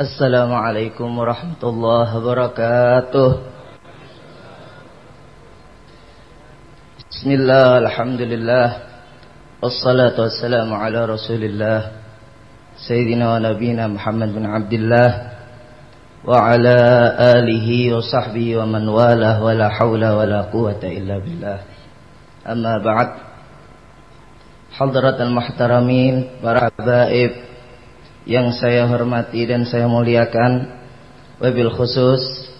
السلام عليكم ورحمة الله وبركاته بسم الله الحمد لله والصلاة والسلام على رسول الله سيدنا ونبينا محمد بن عبد الله وعلى آله وصحبه ومن والاه ولا حول ولا قوة إلا بالله أما بعد حضرة المحترمين para habaib yang saya hormati dan saya muliakan wabil khusus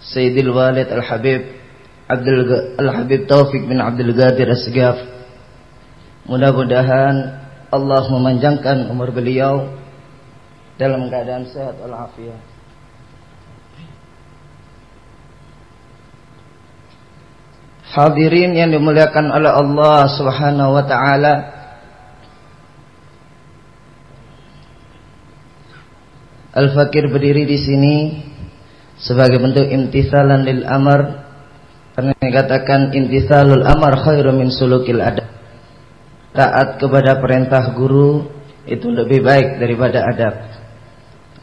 Sayyidil Walid Al-Habib Abdul Al-Habib Taufik bin Abdul Qadir Asgaf mudah-mudahan Allah memanjangkan umur beliau dalam keadaan sehat walafiat. Hadirin yang dimuliakan oleh Allah Subhanahu wa taala Al-Fakir berdiri di sini sebagai bentuk imtisalan lil amar karena dikatakan imtisalul amar khairu min sulukil adab. Taat kepada perintah guru itu lebih baik daripada adab.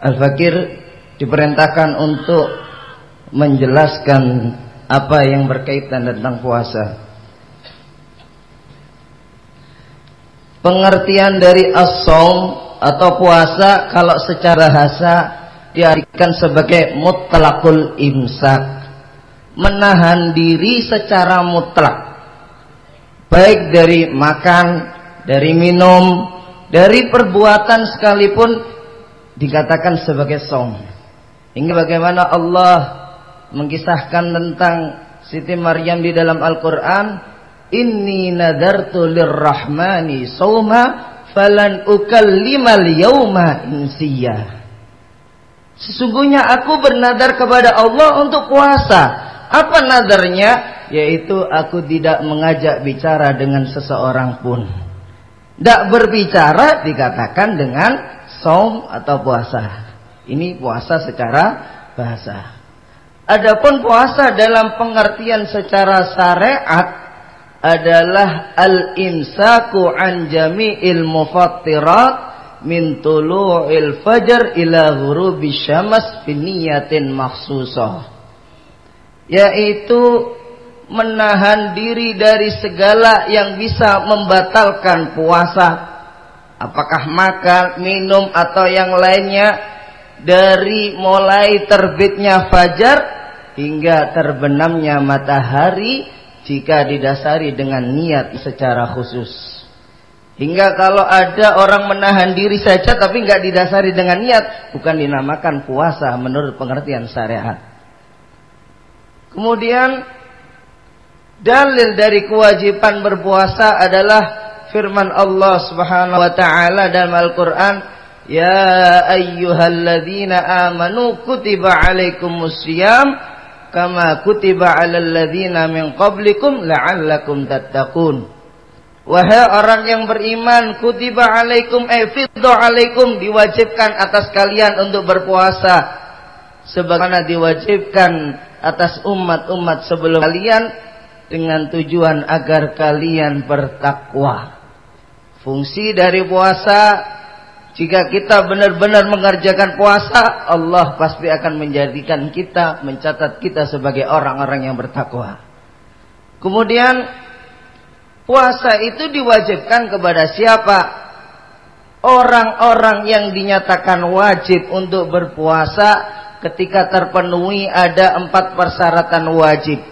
Al-Fakir diperintahkan untuk menjelaskan apa yang berkaitan tentang puasa. Pengertian dari as-saum atau puasa kalau secara bahasa diartikan sebagai mutlakul imsak. Menahan diri secara mutlak. Baik dari makan dari minum dari perbuatan sekalipun dikatakan sebagai som. Hingga bagaimana Allah mengkisahkan tentang Siti Maryam di dalam Al-Quran Inni nadartu lirrahmani sawma falan ukallimal yauma insiya. Sesungguhnya aku bernadar kepada Allah untuk puasa. Apa nadarnya? Yaitu aku tidak mengajak bicara dengan seseorang pun. Tidak berbicara dikatakan dengan som atau puasa. Ini puasa secara bahasa. Adapun puasa dalam pengertian secara syariat adalah al-imsaku an jami'il mufattirat min tulu'il fajr ila ghurubi syams fi niyatin makhsusah. Yaitu menahan diri dari segala yang bisa membatalkan puasa. Apakah makan, minum atau yang lainnya. Dari mulai terbitnya fajar hingga terbenamnya matahari jika didasari dengan niat secara khusus. Hingga kalau ada orang menahan diri saja tapi nggak didasari dengan niat, bukan dinamakan puasa menurut pengertian syariat. Kemudian dalil dari kewajiban berpuasa adalah firman Allah Subhanahu wa taala dalam Al-Qur'an, "Ya ayyuhalladzina amanu kutiba alaikumus syiyam kama kutiba 'alal ladzina min qablikum la'allakum tattaqun. Wahai orang yang beriman, kutiba alaikum eh fiddu alaikum diwajibkan atas kalian untuk berpuasa sebagaimana diwajibkan atas umat-umat sebelum kalian dengan tujuan agar kalian bertakwa. Fungsi dari puasa jika kita benar-benar mengerjakan puasa, Allah pasti akan menjadikan kita, mencatat kita sebagai orang-orang yang bertakwa. Kemudian, puasa itu diwajibkan kepada siapa? Orang-orang yang dinyatakan wajib untuk berpuasa ketika terpenuhi ada empat persyaratan wajib.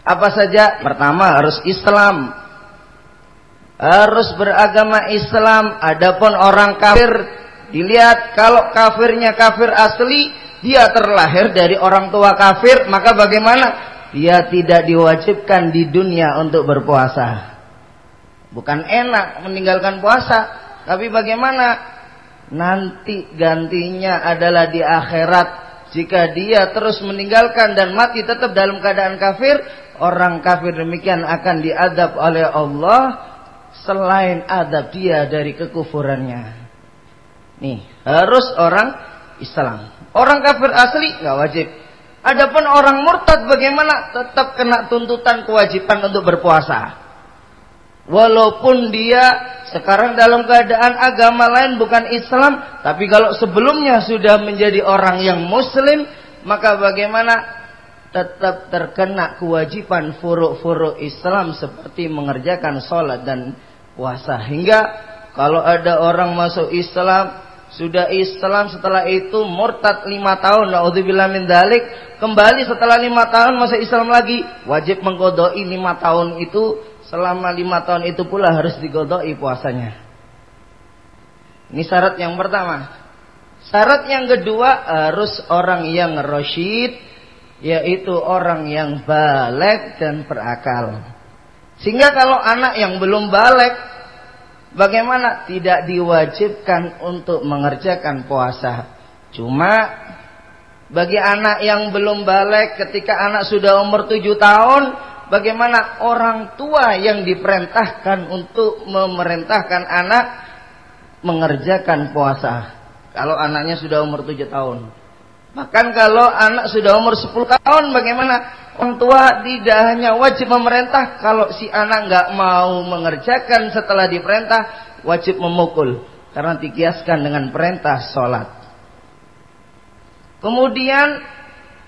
Apa saja? Pertama harus Islam harus beragama Islam. Adapun orang kafir dilihat kalau kafirnya kafir asli, dia terlahir dari orang tua kafir, maka bagaimana? Dia tidak diwajibkan di dunia untuk berpuasa. Bukan enak meninggalkan puasa, tapi bagaimana? Nanti gantinya adalah di akhirat. Jika dia terus meninggalkan dan mati tetap dalam keadaan kafir, orang kafir demikian akan diadab oleh Allah selain adab dia dari kekufurannya. Nih, harus orang Islam. Orang kafir asli nggak wajib. Adapun orang murtad bagaimana? Tetap kena tuntutan kewajiban untuk berpuasa. Walaupun dia sekarang dalam keadaan agama lain bukan Islam, tapi kalau sebelumnya sudah menjadi orang yang muslim, maka bagaimana tetap terkena kewajiban furuk-furuk Islam seperti mengerjakan sholat dan puasa. Hingga kalau ada orang masuk Islam, sudah Islam setelah itu murtad lima tahun, naudzubillah min dalik, kembali setelah lima tahun masuk Islam lagi, wajib mengkodoi lima tahun itu selama lima tahun itu pula harus digodoi puasanya. Ini syarat yang pertama. Syarat yang kedua harus orang yang rasyid, yaitu orang yang balik dan berakal. Sehingga kalau anak yang belum balik, bagaimana? Tidak diwajibkan untuk mengerjakan puasa. Cuma bagi anak yang belum balik ketika anak sudah umur tujuh tahun, bagaimana orang tua yang diperintahkan untuk memerintahkan anak mengerjakan puasa. Kalau anaknya sudah umur 7 tahun. Bahkan kalau anak sudah umur 10 tahun bagaimana? Orang tua tidak hanya wajib memerintah. Kalau si anak nggak mau mengerjakan setelah diperintah, wajib memukul. Karena dikiaskan dengan perintah sholat. Kemudian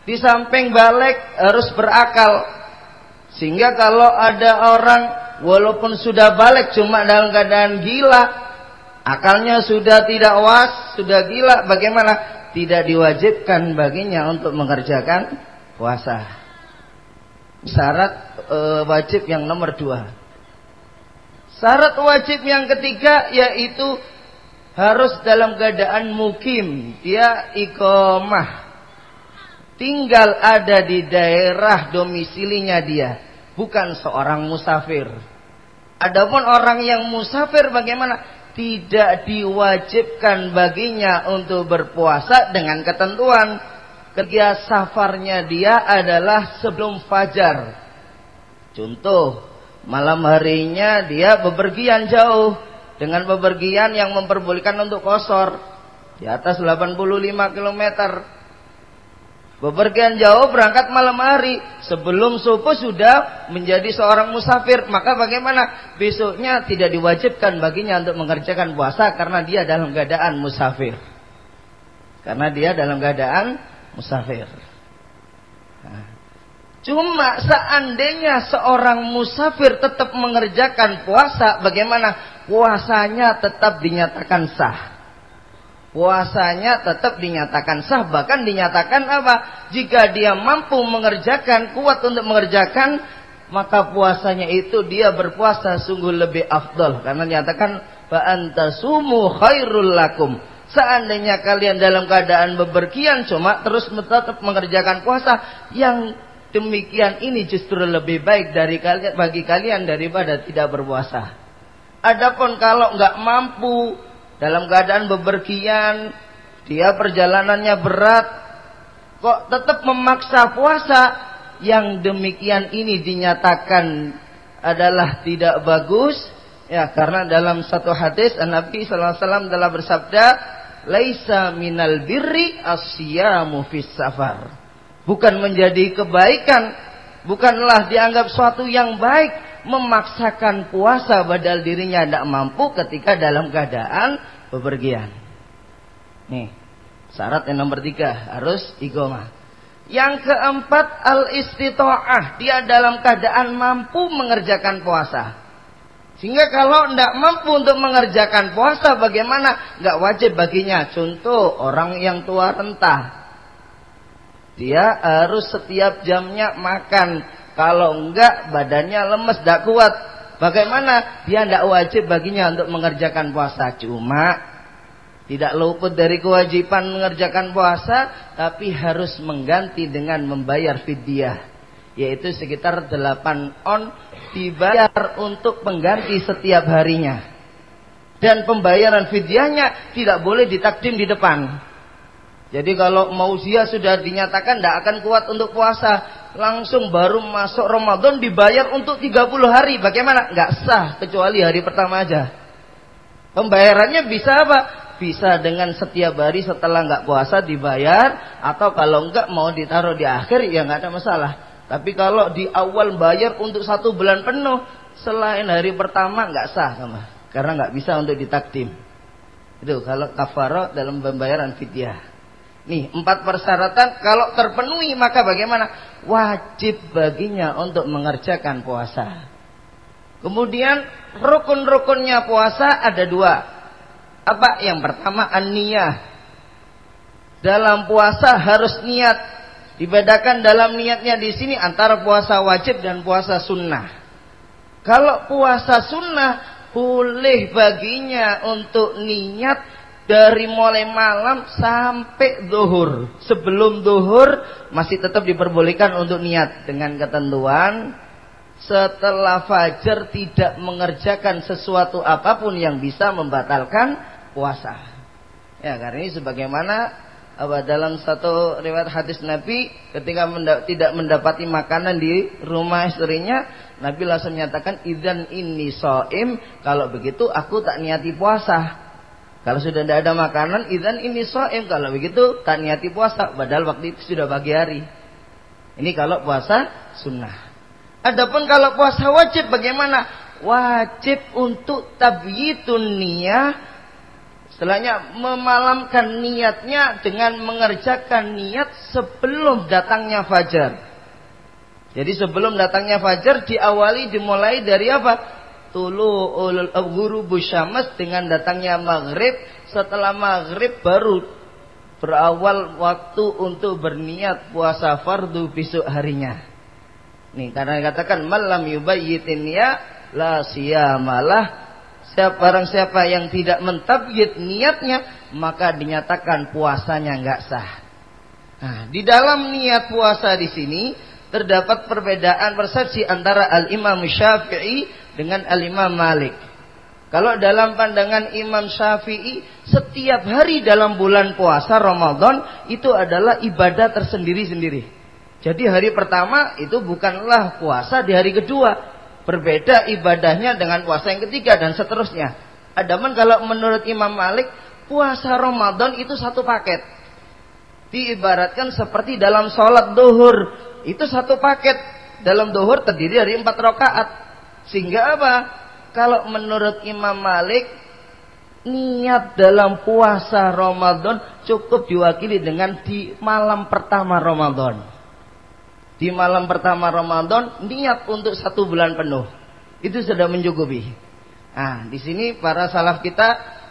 di samping balik harus berakal sehingga kalau ada orang walaupun sudah balik cuma dalam keadaan gila, akalnya sudah tidak was, sudah gila, bagaimana? Tidak diwajibkan baginya untuk mengerjakan puasa. Syarat e, wajib yang nomor dua. Syarat wajib yang ketiga yaitu harus dalam keadaan mukim. Dia ikomah tinggal ada di daerah domisilinya dia, bukan seorang musafir. Adapun orang yang musafir bagaimana? Tidak diwajibkan baginya untuk berpuasa dengan ketentuan ketika safarnya dia adalah sebelum fajar. Contoh, malam harinya dia bepergian jauh dengan bepergian yang memperbolehkan untuk kosor di atas 85 kilometer Bepergian jauh berangkat malam hari. Sebelum subuh sudah menjadi seorang musafir. Maka bagaimana? Besoknya tidak diwajibkan baginya untuk mengerjakan puasa karena dia dalam keadaan musafir. Karena dia dalam keadaan musafir. Nah. cuma seandainya seorang musafir tetap mengerjakan puasa bagaimana? Puasanya tetap dinyatakan sah puasanya tetap dinyatakan sah bahkan dinyatakan apa? Jika dia mampu mengerjakan kuat untuk mengerjakan maka puasanya itu dia berpuasa sungguh lebih afdol. Karena dinyatakan fa antasumu khairul lakum. Seandainya kalian dalam keadaan bepergian cuma terus tetap mengerjakan puasa yang demikian ini justru lebih baik dari kalian bagi kalian daripada tidak berpuasa. Adapun kalau nggak mampu dalam keadaan bepergian, dia perjalanannya berat, kok tetap memaksa puasa, yang demikian ini dinyatakan adalah tidak bagus, ya karena dalam satu hadis Nabi sallallahu alaihi wasallam telah bersabda, "Laisa minal birri asyamu fis safar." Bukan menjadi kebaikan, bukanlah dianggap suatu yang baik memaksakan puasa padahal dirinya tidak mampu ketika dalam keadaan bepergian. Nih, syarat yang nomor tiga harus igoma. Yang keempat al istitoah dia dalam keadaan mampu mengerjakan puasa. Sehingga kalau tidak mampu untuk mengerjakan puasa bagaimana? Nggak wajib baginya. Contoh orang yang tua rentah. Dia harus setiap jamnya makan. Kalau enggak badannya lemes, tidak kuat. Bagaimana? Dia tidak wajib baginya untuk mengerjakan puasa. Cuma tidak luput dari kewajiban mengerjakan puasa. Tapi harus mengganti dengan membayar fidyah. Yaitu sekitar 8 on dibayar untuk mengganti setiap harinya. Dan pembayaran fidyahnya tidak boleh ditakdim di depan. Jadi kalau mau dia sudah dinyatakan tidak akan kuat untuk puasa, langsung baru masuk Ramadan dibayar untuk 30 hari. Bagaimana? Nggak sah kecuali hari pertama aja. Pembayarannya bisa apa? Bisa dengan setiap hari setelah nggak puasa dibayar atau kalau nggak mau ditaruh di akhir ya nggak ada masalah. Tapi kalau di awal bayar untuk satu bulan penuh selain hari pertama nggak sah sama karena nggak bisa untuk ditakdim. Itu kalau kafaro dalam pembayaran fidyah. Nih, empat persyaratan kalau terpenuhi maka bagaimana? Wajib baginya untuk mengerjakan puasa. Kemudian rukun-rukunnya puasa ada dua. Apa? Yang pertama an-niyah. Dalam puasa harus niat. Dibedakan dalam niatnya di sini antara puasa wajib dan puasa sunnah. Kalau puasa sunnah boleh baginya untuk niat dari mulai malam sampai zuhur. Sebelum zuhur masih tetap diperbolehkan untuk niat dengan ketentuan setelah fajar tidak mengerjakan sesuatu apa pun yang bisa membatalkan puasa. Ya, karena ini sebagaimana apa dalam satu riwayat hadis Nabi ketika menda tidak mendapati makanan di rumah istrinya Nabi langsung menyatakan idan ini soim kalau begitu aku tak niati puasa kalau sudah tidak ada makanan idan ini soim kalau begitu tak niati puasa. Padahal waktu itu sudah pagi hari. Ini kalau puasa sunnah. Adapun kalau puasa wajib bagaimana? Wajib untuk tabyitun niyah. Setelahnya memalamkan niatnya dengan mengerjakan niat sebelum datangnya fajar. Jadi sebelum datangnya fajar diawali dimulai dari apa? Tulu ulul guru busyamas dengan datangnya maghrib. Setelah maghrib baru berawal waktu untuk berniat puasa fardu besok harinya. Nih karena dikatakan malam yubayyitin ya la siyamalah Siapa barang siapa yang tidak mentabyid niatnya, maka dinyatakan puasanya nggak sah. Nah, di dalam niat puasa di sini terdapat perbedaan persepsi antara Al-Imam Syafi'i dengan Al-Imam Malik. Kalau dalam pandangan Imam Syafi'i, setiap hari dalam bulan puasa Ramadan itu adalah ibadah tersendiri-sendiri. Jadi hari pertama itu bukanlah puasa di hari kedua, Berbeda ibadahnya dengan puasa yang ketiga dan seterusnya. Adapun kalau menurut Imam Malik, puasa Ramadan itu satu paket. Diibaratkan seperti dalam sholat duhur. Itu satu paket. Dalam duhur terdiri dari empat rakaat. Sehingga apa? Kalau menurut Imam Malik, niat dalam puasa Ramadan cukup diwakili dengan di malam pertama Ramadan di malam pertama Ramadan niat untuk satu bulan penuh. Itu sudah mencukupi. Nah, di sini para salaf kita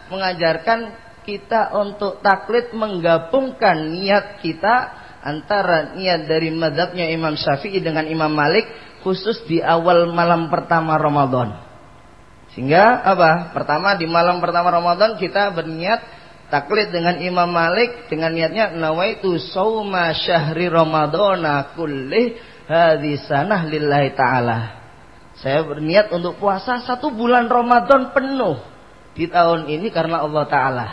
mengajarkan kita untuk taklid menggabungkan niat kita antara niat dari madhabnya Imam Syafi'i dengan Imam Malik khusus di awal malam pertama Ramadan. Sehingga apa? Pertama di malam pertama Ramadan kita berniat taklid dengan Imam Malik dengan niatnya nawaitu sauma syahri ramadhana kulli hadhi sanah lillahi taala. Saya berniat untuk puasa satu bulan Ramadan penuh di tahun ini karena Allah taala.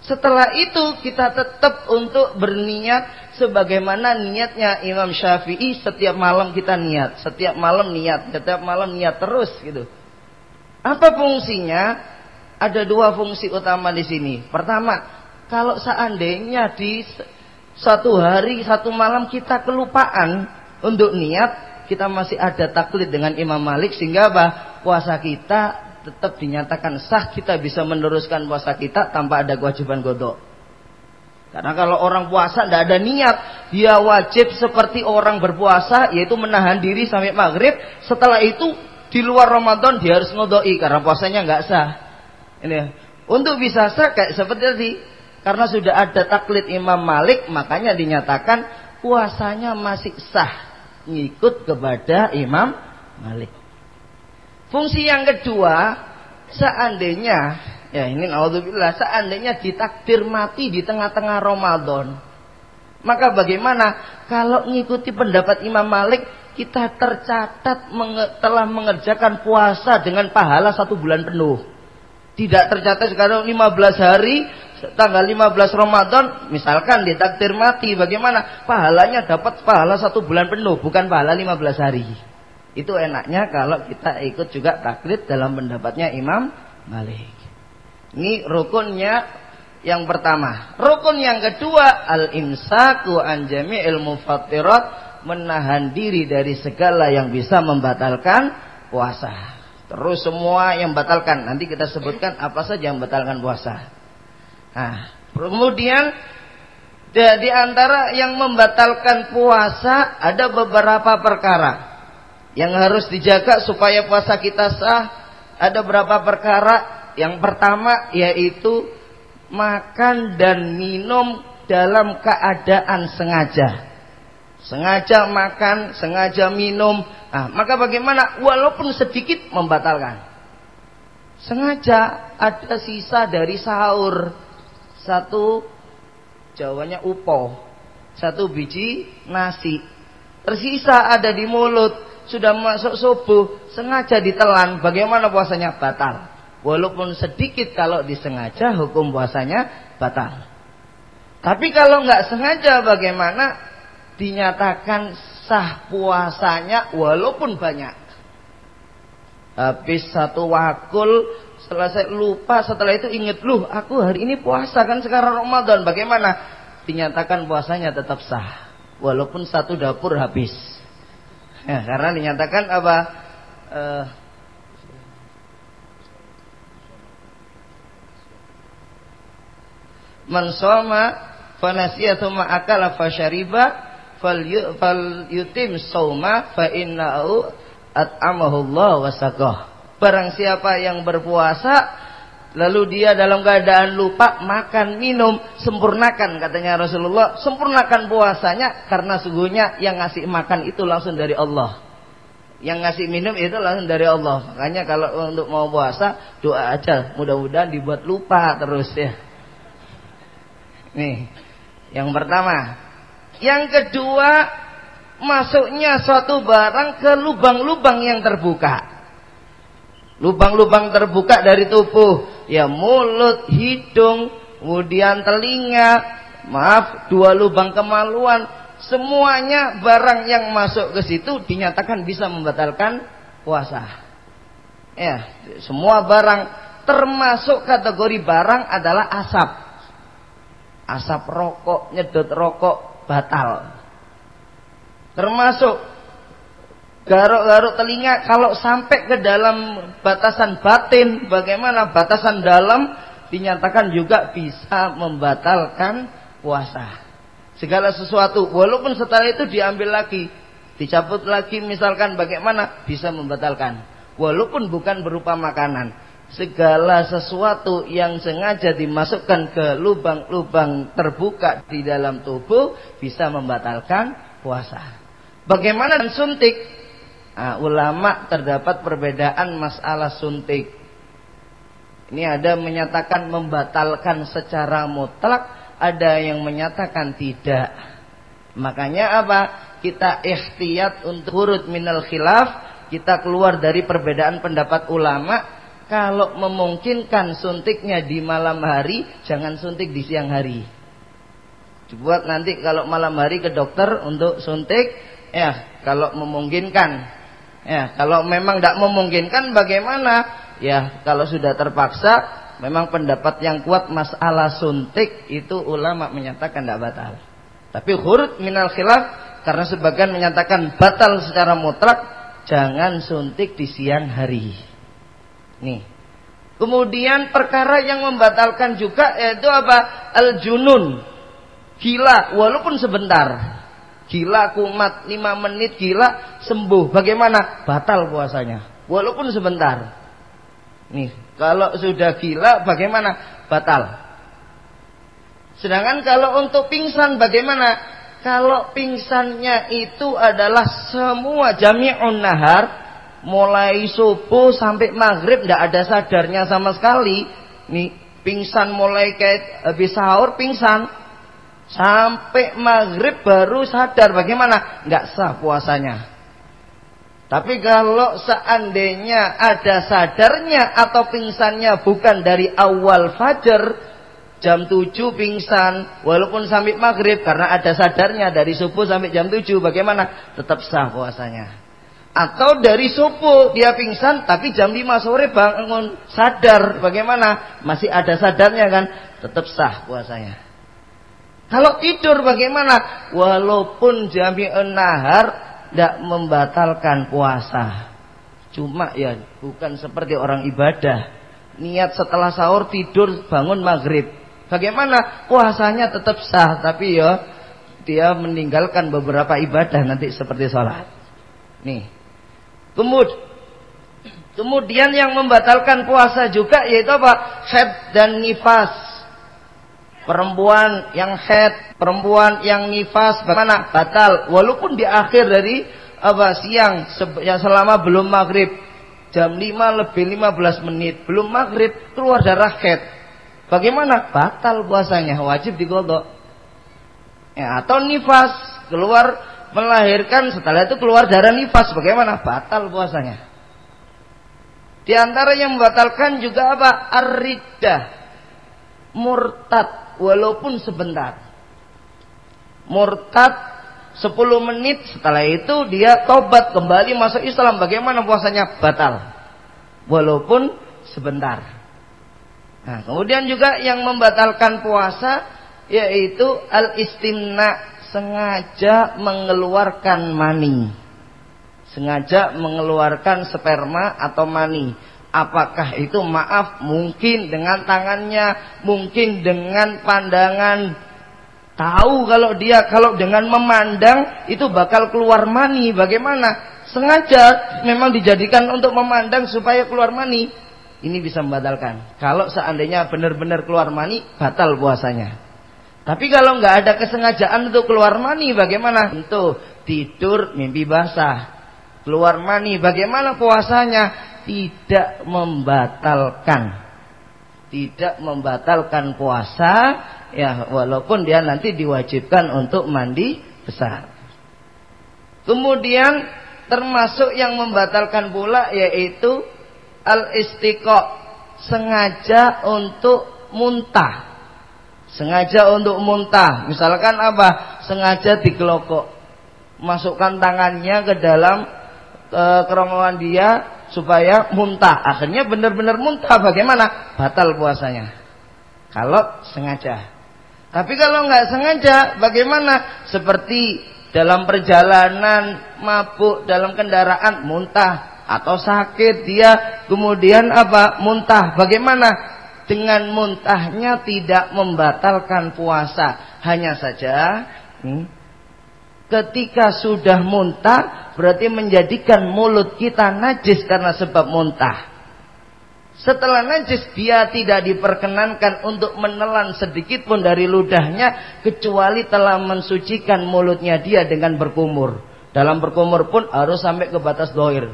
Setelah itu kita tetap untuk berniat sebagaimana niatnya Imam Syafi'i setiap malam kita niat, setiap malam niat, setiap malam niat terus gitu. Apa fungsinya? ada dua fungsi utama di sini. Pertama, kalau seandainya di satu hari, satu malam kita kelupaan untuk niat, kita masih ada taklid dengan Imam Malik sehingga apa? Puasa kita tetap dinyatakan sah, kita bisa meneruskan puasa kita tanpa ada kewajiban godok. Karena kalau orang puasa tidak ada niat, dia wajib seperti orang berpuasa, yaitu menahan diri sampai maghrib. Setelah itu di luar Ramadan dia harus ngodoi karena puasanya nggak sah. Ini untuk bisa sah kayak seperti tadi karena sudah ada taklid Imam Malik makanya dinyatakan puasanya masih sah ngikut kepada Imam Malik. Fungsi yang kedua, seandainya ya ini naudzubillah. Seandainya ditakdir mati di tengah-tengah Ramadan. Maka bagaimana? Kalau mengikuti pendapat Imam Malik kita tercatat menge telah mengerjakan puasa dengan pahala satu bulan penuh. Tidak tercatat sekarang 15 hari tanggal 15 Ramadan misalkan ditakdir mati bagaimana? Pahalanya dapat pahala satu bulan penuh bukan pahala 15 hari. Itu enaknya kalau kita ikut juga taklid dalam pendapatnya Imam Malik ini rukunnya yang pertama rukun yang kedua al imsaku an jami'il mufattirat menahan diri dari segala yang bisa membatalkan puasa Terus semua yang batalkan. Nanti kita sebutkan apa saja yang batalkan puasa. Nah, kemudian di antara yang membatalkan puasa ada beberapa perkara yang harus dijaga supaya puasa kita sah. Ada beberapa perkara. Yang pertama yaitu makan dan minum dalam keadaan sengaja. Sengaja makan, sengaja minum. Nah, maka bagaimana? Walaupun sedikit membatalkan. Sengaja ada sisa dari sahur. Satu jawanya upo. Satu biji nasi. Tersisa ada di mulut. Sudah masuk subuh. Sengaja ditelan. Bagaimana puasanya? Batal. Walaupun sedikit kalau disengaja hukum puasanya batal. Tapi kalau nggak sengaja bagaimana? dinyatakan sah puasanya walaupun banyak. Habis satu wakul selesai lupa setelah itu ingat lu aku hari ini puasa kan sekarang Ramadan bagaimana dinyatakan puasanya tetap sah walaupun satu dapur habis ya, karena dinyatakan apa uh, man soma fanasiya thumma akala fasyariba fal yutim sauma fa innahu at'amahu Allah wa saqah. Barang siapa yang berpuasa lalu dia dalam keadaan lupa makan minum sempurnakan katanya Rasulullah sempurnakan puasanya karena sungguhnya yang ngasih makan itu langsung dari Allah. Yang ngasih minum itu langsung dari Allah. Makanya kalau untuk mau puasa doa aja. Mudah-mudahan dibuat lupa terus ya nih yang pertama yang kedua, masuknya suatu barang ke lubang-lubang yang terbuka. Lubang-lubang terbuka dari tubuh, ya mulut, hidung, kemudian telinga, maaf, dua lubang kemaluan, semuanya barang yang masuk ke situ dinyatakan bisa membatalkan puasa. Ya, semua barang termasuk kategori barang adalah asap. Asap rokok, nyedot rokok, batal. Termasuk garuk-garuk telinga kalau sampai ke dalam batasan batin, bagaimana batasan dalam dinyatakan juga bisa membatalkan puasa. Segala sesuatu walaupun setelah itu diambil lagi, dicabut lagi misalkan bagaimana bisa membatalkan. Walaupun bukan berupa makanan segala sesuatu yang sengaja dimasukkan ke lubang-lubang terbuka di dalam tubuh bisa membatalkan puasa. Bagaimana dengan suntik? Nah, ulama terdapat perbedaan masalah suntik. Ini ada menyatakan membatalkan secara mutlak, ada yang menyatakan tidak. Makanya apa? Kita ikhtiyat untuk hurut minal khilaf, kita keluar dari perbedaan pendapat ulama kalau memungkinkan suntiknya di malam hari, jangan suntik di siang hari. Dibuat nanti kalau malam hari ke dokter untuk suntik, ya kalau memungkinkan. Ya, kalau memang tidak memungkinkan bagaimana? Ya, kalau sudah terpaksa, memang pendapat yang kuat masalah suntik itu ulama menyatakan tidak batal. Tapi hurut minal khilaf karena sebagian menyatakan batal secara mutlak, jangan suntik di siang hari. Nih. Kemudian perkara yang membatalkan juga yaitu apa? Al-junun. Gila walaupun sebentar. Gila kumat 5 menit gila sembuh. Bagaimana? Batal puasanya. Walaupun sebentar. Nih, kalau sudah gila bagaimana? Batal. Sedangkan kalau untuk pingsan bagaimana? Kalau pingsannya itu adalah semua jami'un nahar mulai subuh sampai maghrib tidak ada sadarnya sama sekali. Nih pingsan mulai kayak habis sahur pingsan sampai maghrib baru sadar bagaimana? Nggak sah puasanya. Tapi kalau seandainya ada sadarnya atau pingsannya bukan dari awal fajar jam 7 pingsan walaupun sampai maghrib karena ada sadarnya dari subuh sampai jam 7 bagaimana? Tetap sah puasanya. Atau dari subuh dia pingsan tapi jam 5 sore bangun sadar bagaimana? Masih ada sadarnya kan? Tetap sah puasanya. Kalau tidur bagaimana? Walaupun jami'un nahar tidak membatalkan puasa. Cuma ya bukan seperti orang ibadah. Niat setelah sahur tidur bangun maghrib. Bagaimana? Puasanya tetap sah tapi ya dia meninggalkan beberapa ibadah nanti seperti sholat. Nih. Kemudian yang membatalkan puasa juga yaitu apa? Head dan nifas. Perempuan yang head, perempuan yang nifas bagaimana? Batal walaupun di akhir dari apa siang yang selama belum maghrib jam 5 lebih 15 menit belum maghrib keluar darah head bagaimana batal puasanya wajib digodok ya, atau nifas keluar melahirkan setelah itu keluar darah nifas. Bagaimana? Batal puasanya. Di antara yang membatalkan juga apa? Aridah murtad. Walaupun sebentar. Murtad 10 menit. Setelah itu dia tobat kembali masuk Islam. Bagaimana puasanya? Batal. Walaupun sebentar. Nah, kemudian juga yang membatalkan puasa yaitu al-istimna sengaja mengeluarkan mani. Sengaja mengeluarkan sperma atau mani. Apakah itu maaf mungkin dengan tangannya, mungkin dengan pandangan Tahu kalau dia kalau dengan memandang itu bakal keluar mani. Bagaimana? Sengaja memang dijadikan untuk memandang supaya keluar mani. Ini bisa membatalkan. Kalau seandainya benar-benar keluar mani, batal puasanya. Tapi kalau nggak ada kesengajaan untuk keluar mani, bagaimana? Tentu tidur mimpi basah. Keluar mani, bagaimana puasanya? Tidak membatalkan. Tidak membatalkan puasa ya walaupun dia nanti diwajibkan untuk mandi besar. Kemudian termasuk yang membatalkan pula yaitu al istiqo sengaja untuk muntah. Sengaja untuk muntah. Misalkan apa? Sengaja digelokok. Masukkan tangannya ke dalam e, kerongkongan dia supaya muntah. Akhirnya benar-benar muntah. Bagaimana? Batal puasanya. Kalau sengaja. Tapi kalau nggak sengaja, bagaimana? Seperti dalam perjalanan mabuk dalam kendaraan muntah atau sakit dia kemudian apa? Muntah. Bagaimana? Dengan muntahnya tidak membatalkan puasa. Hanya saja hmm, ketika sudah muntah berarti menjadikan mulut kita najis karena sebab muntah. Setelah najis dia tidak diperkenankan untuk menelan sedikit pun dari ludahnya kecuali telah mensucikan mulutnya dia dengan berkumur. Dalam berkumur pun harus sampai ke batas doir.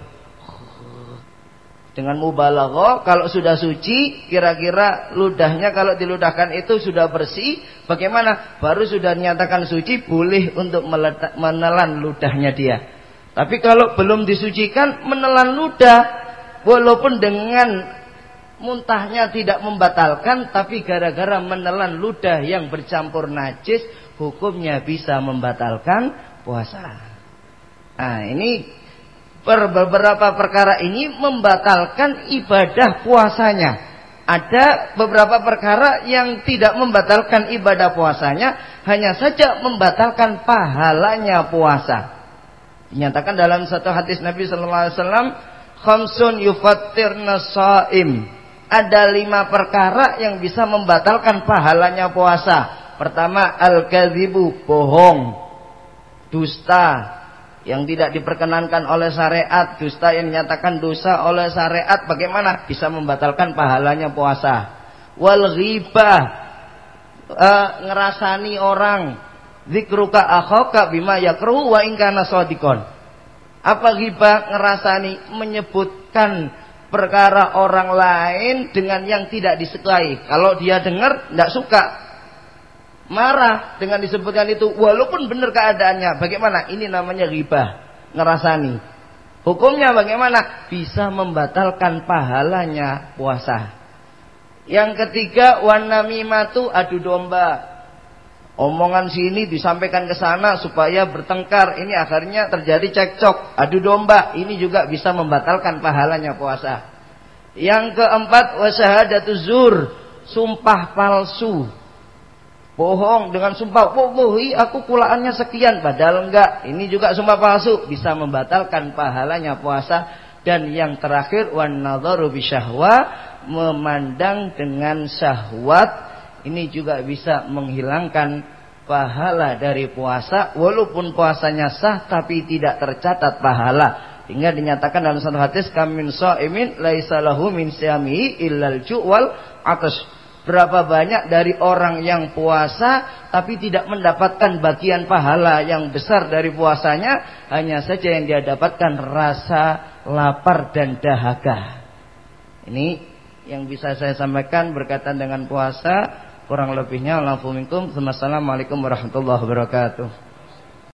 Dengan mubalaghah kalau sudah suci kira-kira ludahnya kalau diludahkan itu sudah bersih bagaimana? Baru sudah dinyatakan suci boleh untuk menelan ludahnya dia. Tapi kalau belum disucikan menelan ludah walaupun dengan muntahnya tidak membatalkan tapi gara-gara menelan ludah yang bercampur najis hukumnya bisa membatalkan puasa. Nah, ini beberapa perkara ini membatalkan ibadah puasanya. Ada beberapa perkara yang tidak membatalkan ibadah puasanya, hanya saja membatalkan pahalanya puasa. Dinyatakan dalam satu hadis Nabi sallallahu alaihi wasallam, khamsun yufattirna shaim ada lima perkara yang bisa membatalkan pahalanya puasa. Pertama, al-kadzibu, bohong, dusta, yang tidak diperkenankan oleh syariat, dusta yang dinyatakan dosa oleh syariat, bagaimana? Bisa membatalkan pahalanya puasa? Wal ghibah, uh, ngerasani orang, zikruka akhaka bima yakruhu wa in kana Apa ghibah? Ngerasani menyebutkan perkara orang lain dengan yang tidak disukai. Kalau dia dengar tidak suka, marah dengan disebutkan itu walaupun benar keadaannya. Bagaimana? Ini namanya riba, ngerasani. Hukumnya bagaimana? Bisa membatalkan pahalanya puasa. Yang ketiga, wanamimatu adu domba. Omongan sini disampaikan ke sana supaya bertengkar. Ini akhirnya terjadi cekcok, adu domba. Ini juga bisa membatalkan pahalanya puasa. Yang keempat wasyahadatu zur, sumpah palsu. Bohong dengan sumpah, "Wallahi aku kulaannya sekian," padahal enggak. Ini juga sumpah palsu. Bisa membatalkan pahalanya puasa. Dan yang terakhir wan nadharu bisyahwa memandang dengan syahwat. Ini juga bisa menghilangkan pahala dari puasa. Walaupun puasanya sah tapi tidak tercatat pahala. Hingga dinyatakan dalam satu hadis kamin shaimin laisa lahu min siyamihi illal ju'wal atas berapa banyak dari orang yang puasa tapi tidak mendapatkan bagian pahala yang besar dari puasanya hanya saja yang dia dapatkan rasa lapar dan dahaga. Ini yang bisa saya sampaikan berkaitan dengan puasa. Kurang lebihnya, Assalamualaikum warahmatullahi wabarakatuh.